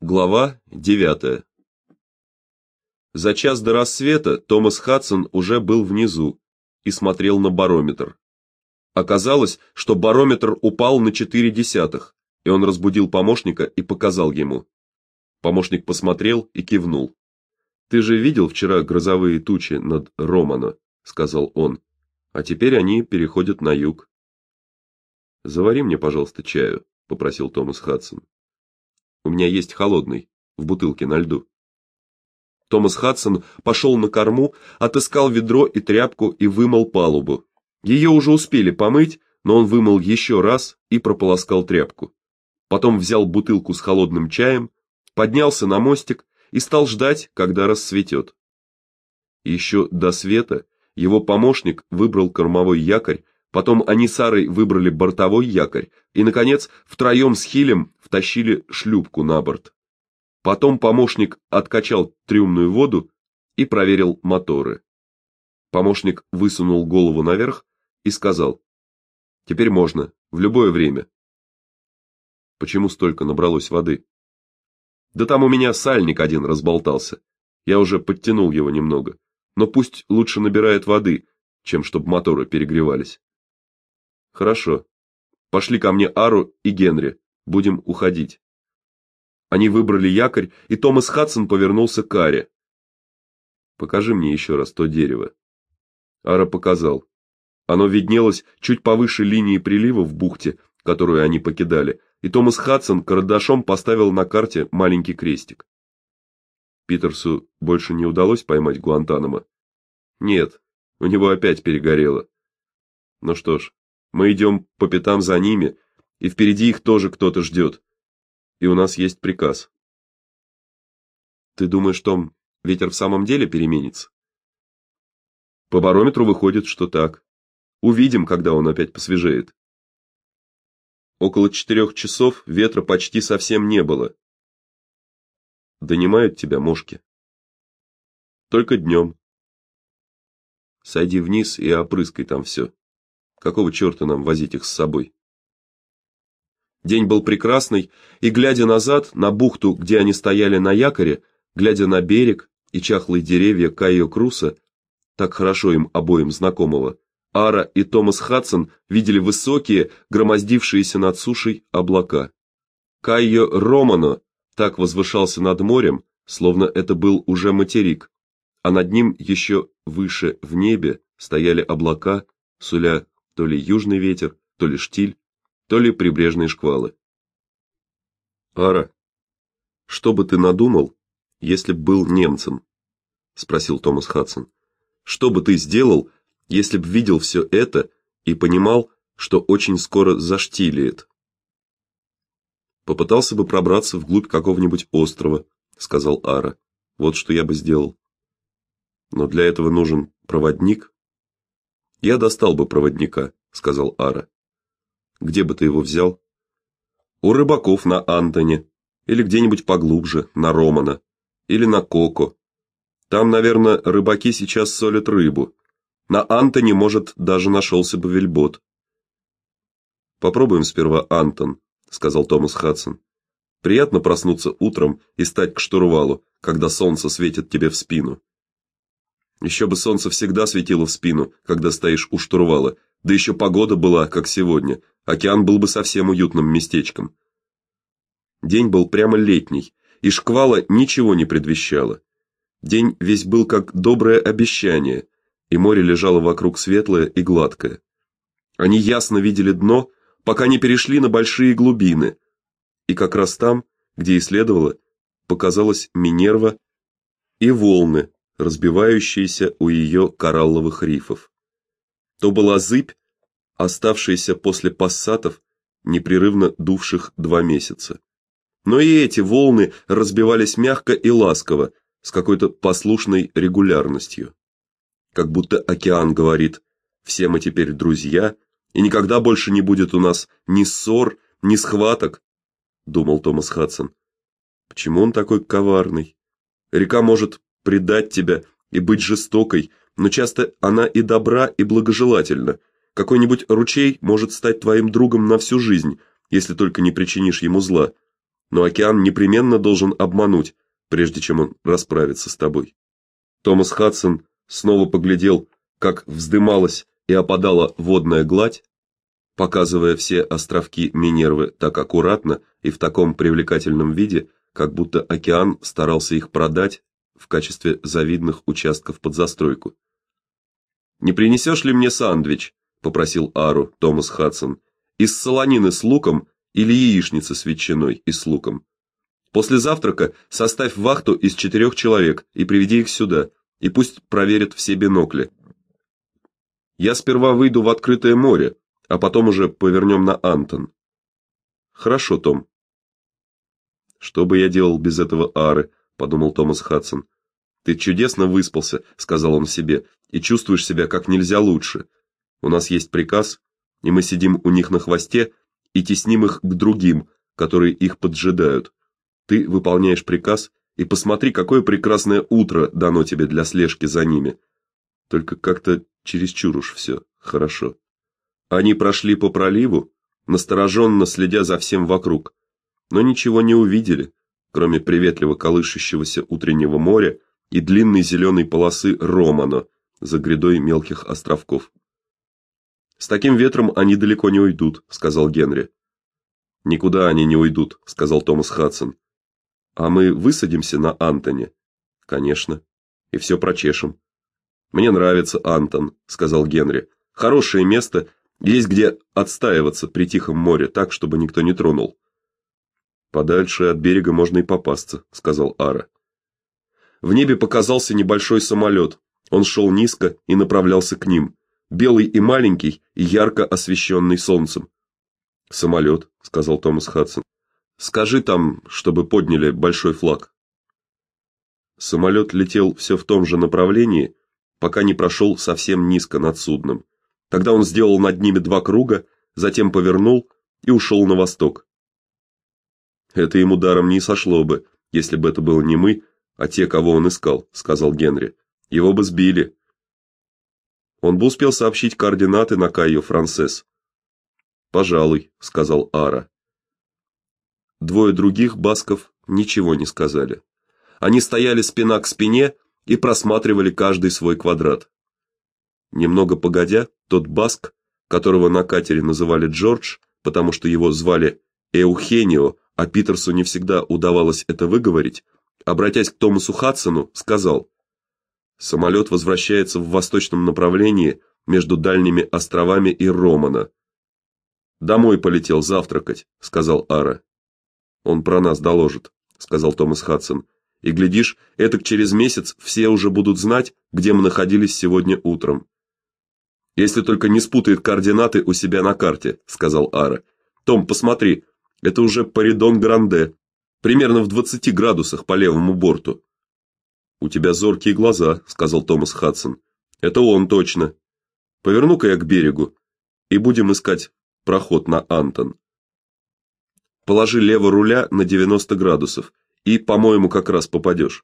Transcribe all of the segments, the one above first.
Глава 9. За час до рассвета Томас Хадсон уже был внизу и смотрел на барометр. Оказалось, что барометр упал на четыре десятых, и он разбудил помощника и показал ему. Помощник посмотрел и кивнул. Ты же видел вчера грозовые тучи над Романо, сказал он. А теперь они переходят на юг. Завари мне, пожалуйста, чаю, попросил Томас Хадсон. У меня есть холодный в бутылке на льду. Томас Хадсон пошел на корму, отыскал ведро и тряпку и вымыл палубу. Ее уже успели помыть, но он вымыл еще раз и прополоскал тряпку. Потом взял бутылку с холодным чаем, поднялся на мостик и стал ждать, когда рассветет. Еще до света его помощник выбрал кормовой якорь Потом они с Арой выбрали бортовой якорь и наконец втроем с Хилем втащили шлюпку на борт. Потом помощник откачал трюмную воду и проверил моторы. Помощник высунул голову наверх и сказал: "Теперь можно, в любое время". Почему столько набралось воды? Да там у меня сальник один разболтался. Я уже подтянул его немного. Но пусть лучше набирает воды, чем чтобы моторы перегревались. Хорошо. Пошли ко мне Ару и Генри. Будем уходить. Они выбрали якорь, и Томас Хадсон повернулся к Аре. Покажи мне еще раз то дерево. Ара показал. Оно виднелось чуть повыше линии прилива в бухте, которую они покидали, и Томас Хадсон карандашом поставил на карте маленький крестик. Питерсу больше не удалось поймать Гуантанамо. Нет, у него опять перегорело. Ну что ж, мы идем по пятам за ними, и впереди их тоже кто-то ждет. И у нас есть приказ. Ты думаешь, Том, ветер в самом деле переменится? По барометру выходит, что так. Увидим, когда он опять посвежеет. Около четырех часов ветра почти совсем не было. Донимают тебя мошки. Только днем. Сойди вниз и опрыскай там все. Какого черта нам возить их с собой? День был прекрасный, и глядя назад на бухту, где они стояли на якоре, глядя на берег и чахлые деревья Кайо Круса, так хорошо им обоим знакомого, Ара и Томас Хадсон видели высокие, громоздившиеся над сушей облака. Кайо Романо так возвышался над морем, словно это был уже материк, а над ним еще выше в небе стояли облака, суля то ли южный ветер, то ли штиль, то ли прибрежные шквалы. Ара, что бы ты надумал, если б был немцем? спросил Томас Хадсон. Что бы ты сделал, если б видел все это и понимал, что очень скоро заштилеет? Попытался бы пробраться вглубь какого-нибудь острова, сказал Ара. Вот что я бы сделал. Но для этого нужен проводник, я достал бы проводника, сказал Ара. Где бы ты его взял? У рыбаков на Антоне или где-нибудь поглубже, на Романа или на Коко. Там, наверное, рыбаки сейчас солят рыбу. На Антоне, может, даже нашелся бы вельбот. Попробуем сперва Антон, сказал Томас Хадсон. Приятно проснуться утром и стать к штурвалу, когда солнце светит тебе в спину. Еще бы солнце всегда светило в спину, когда стоишь у штурвала, да еще погода была, как сегодня. Океан был бы совсем уютным местечком. День был прямо летний, и шквала ничего не предвещала. День весь был как доброе обещание, и море лежало вокруг светлое и гладкое. Они ясно видели дно, пока не перешли на большие глубины. И как раз там, где и следовало, показалась Минерва и волны, разбивающиеся у ее коралловых рифов. То была зыбь, оставшаяся после пассатов, непрерывно дувших два месяца. Но и эти волны разбивались мягко и ласково, с какой-то послушной регулярностью. Как будто океан говорит: "Все мы теперь друзья, и никогда больше не будет у нас ни ссор, ни схваток", думал Томас Хадсон. Почему он такой коварный? Река может предать тебя и быть жестокой, но часто она и добра, и благожелательна. Какой-нибудь ручей может стать твоим другом на всю жизнь, если только не причинишь ему зла. но океан непременно должен обмануть, прежде чем он расправится с тобой. Томас Хадсон снова поглядел, как вздымалась и опадала водная гладь, показывая все островки Минервы так аккуратно и в таком привлекательном виде, как будто океан старался их продать в качестве завидных участков под застройку. Не принесешь ли мне сандвич, попросил Ару Томас Хадсон, из солонины с луком или яичницы с ветчиной и с луком. После завтрака составь вахту из четырех человек и приведи их сюда, и пусть проверят все бинокли. Я сперва выйду в открытое море, а потом уже повернем на Антон. Хорошо, Том. Что бы я делал без этого Ары, подумал Томас Хадсон. Ты чудесно выспался, сказал он себе, и чувствуешь себя как нельзя лучше. У нас есть приказ, и мы сидим у них на хвосте и тесним их к другим, которые их поджидают. Ты выполняешь приказ, и посмотри, какое прекрасное утро дано тебе для слежки за ними. Только как-то чересчур уж все хорошо. Они прошли по проливу, настороженно следя за всем вокруг, но ничего не увидели, кроме приветливо колышущегося утреннего моря и длинной зеленой полосы Романо за грядой мелких островков. С таким ветром они далеко не уйдут, сказал Генри. Никуда они не уйдут, сказал Томас Хадсон. А мы высадимся на Антоне. Конечно. И все прочешем. Мне нравится Антон, сказал Генри. Хорошее место, есть где отстаиваться при тихом море, так чтобы никто не тронул. Подальше от берега можно и попасться, сказал Ара. В небе показался небольшой самолет. Он шел низко и направлялся к ним, белый и маленький, и ярко освещенный солнцем. «Самолет», — сказал Томас Хадсон. Скажи там, чтобы подняли большой флаг. Самолет летел все в том же направлении, пока не прошел совсем низко над судном. Тогда он сделал над ними два круга, затем повернул и ушел на восток. Это ему даром не сошло бы, если бы это было не мы, а те, кого он искал, сказал Генри. Его бы сбили. Он бы успел сообщить координаты на Кайо Франсес. Пожалуй, сказал Ара. Двое других басков ничего не сказали. Они стояли спина к спине и просматривали каждый свой квадрат. Немного погодя, тот баск, которого на катере называли Джордж, потому что его звали Эухенио, а Питерсу не всегда удавалось это выговорить, обратясь к Томасу Хадсону, сказал: Самолет возвращается в восточном направлении между дальними островами и Романа. Домой полетел завтракать, сказал Ара. Он про нас доложит, сказал Томас Хадсон. И глядишь, это через месяц все уже будут знать, где мы находились сегодня утром. Если только не спутает координаты у себя на карте, сказал Ара. Том, посмотри, это уже Паридон Гранде, примерно в 20 градусах по левому борту. У тебя зоркие глаза, сказал Томас Хадсон. Это он точно. Поверну-ка я к берегу и будем искать проход на Антон. Положи лево руля на 90 градусов, и, по-моему, как раз попадешь.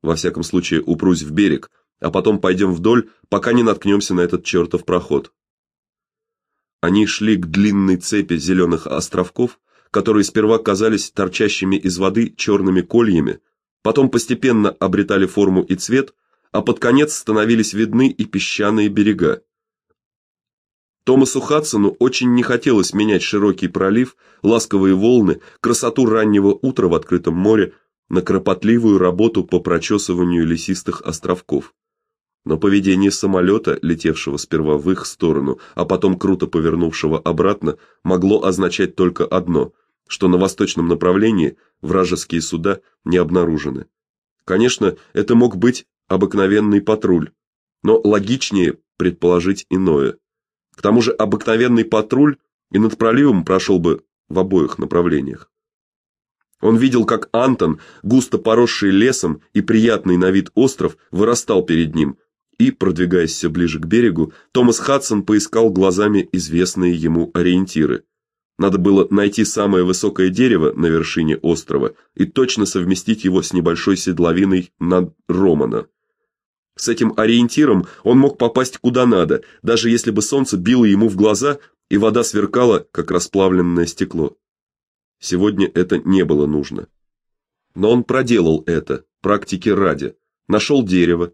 Во всяком случае, упрусь в берег, а потом пойдем вдоль, пока не наткнемся на этот чертов проход. Они шли к длинной цепи зеленых островков, которые сперва казались торчащими из воды черными кольями, потом постепенно обретали форму и цвет, а под конец становились видны и песчаные берега. Томасу Хадсону очень не хотелось менять широкий пролив, ласковые волны, красоту раннего утра в открытом море на кропотливую работу по прочесыванию лесистых островков. Но поведение самолета, летевшего сперва в их сторону, а потом круто повернувшего обратно, могло означать только одно: что на восточном направлении вражеские суда не обнаружены. Конечно, это мог быть обыкновенный патруль, но логичнее предположить иное. К тому же обыкновенный патруль и над проливом прошел бы в обоих направлениях. Он видел, как Антон, густо поросший лесом и приятный на вид остров, вырастал перед ним, и, продвигаясь все ближе к берегу, Томас Хадсон поискал глазами известные ему ориентиры. Надо было найти самое высокое дерево на вершине острова и точно совместить его с небольшой седловиной над Романа. С этим ориентиром он мог попасть куда надо, даже если бы солнце било ему в глаза и вода сверкала, как расплавленное стекло. Сегодня это не было нужно. Но он проделал это, практики ради. Нашел дерево,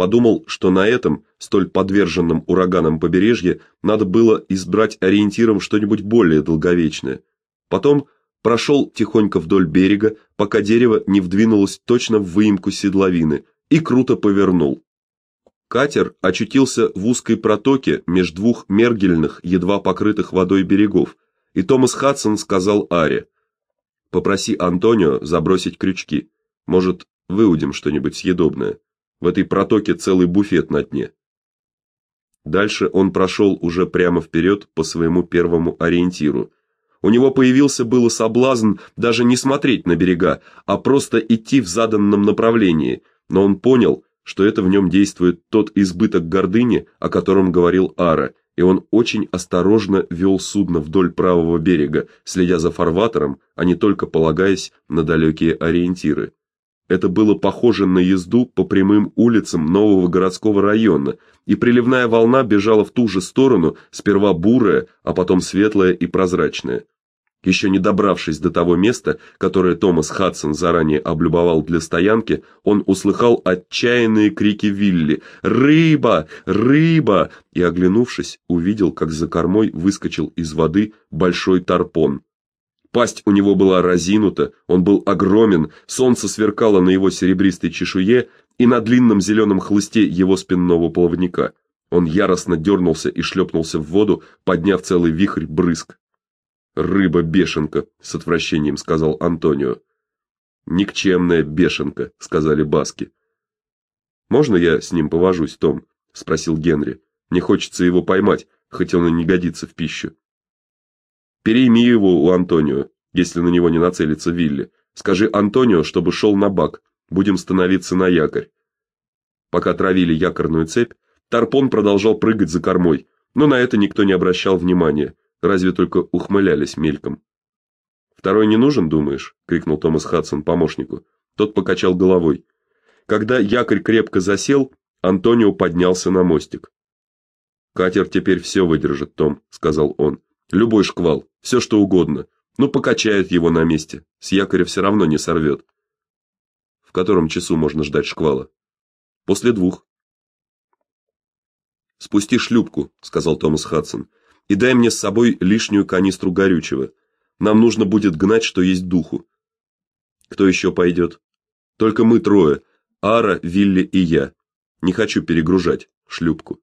подумал, что на этом, столь подверженном ураганам побережье, надо было избрать ориентиром что-нибудь более долговечное. Потом прошел тихонько вдоль берега, пока дерево не вдвинулось точно в выемку седловины, и круто повернул. Катер очутился в узкой протоке между двух мергельных, едва покрытых водой берегов, и Томас Хадсон сказал Аре: "Попроси Антонио забросить крючки. Может, выудим что-нибудь съедобное. В этой протоке целый буфет на дне". Дальше он прошел уже прямо вперед по своему первому ориентиру. У него появился было соблазн даже не смотреть на берега, а просто идти в заданном направлении, но он понял, что это в нем действует тот избыток гордыни, о котором говорил Ара, и он очень осторожно вел судно вдоль правого берега, следя за фарватером, а не только полагаясь на далекие ориентиры. Это было похоже на езду по прямым улицам нового городского района, и приливная волна бежала в ту же сторону, сперва бурая, а потом светлая и прозрачная. Еще не добравшись до того места, которое Томас Хадсон заранее облюбовал для стоянки, он услыхал отчаянные крики Вилли: "Рыба! Рыба!" и оглянувшись, увидел, как за кормой выскочил из воды большой тарпон. Пасть у него была разинута, он был огромен, солнце сверкало на его серебристой чешуе и на длинном зеленом хлысте его спинного плавника. Он яростно дернулся и шлепнулся в воду, подняв целый вихрь брызг. Рыба-бешенка, с отвращением сказал Антонио. Никчемная бешенка, сказали баски. Можно я с ним повожусь, Том? спросил Генри. Мне хочется его поймать, хоть он и не годится в пищу. Перейми его у Антонио, если на него не нацелится Вилли. Скажи Антонио, чтобы шел на бак. Будем становиться на якорь. Пока травили якорную цепь, Тарпон продолжал прыгать за кормой, но на это никто не обращал внимания разве только ухмылялись мельком. Второй не нужен, думаешь? крикнул Томас Хадсон помощнику. Тот покачал головой. Когда якорь крепко засел, Антонио поднялся на мостик. Катер теперь все выдержит, Том, сказал он. Любой шквал, все что угодно. Ну покачает его на месте. С якоря все равно не сорвет. В котором часу можно ждать шквала? После двух. Спусти шлюпку, сказал Томас Хадсон и дай мне с собой лишнюю канистру горючего. Нам нужно будет гнать, что есть духу. Кто еще пойдет?» Только мы трое: Ара, Вилли и я. Не хочу перегружать шлюпку.